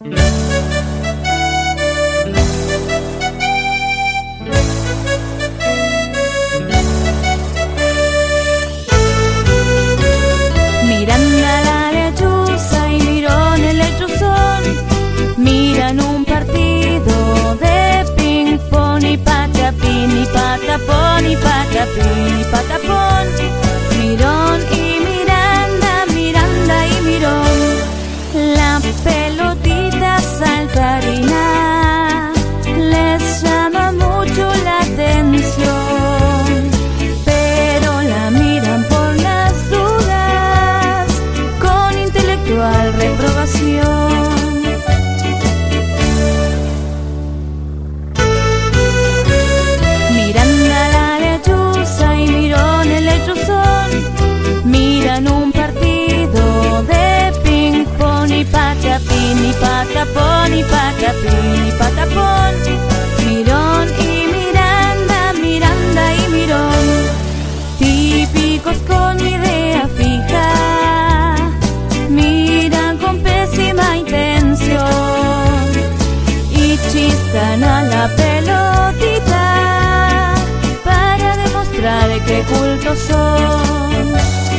Miranda intelectual reprobación. La lechuza y Mirón el lechuzón miran un partido de ping pong y patapín y patapón y patapín y patapón. Chistan a la pelotita para demostrar que cultos son.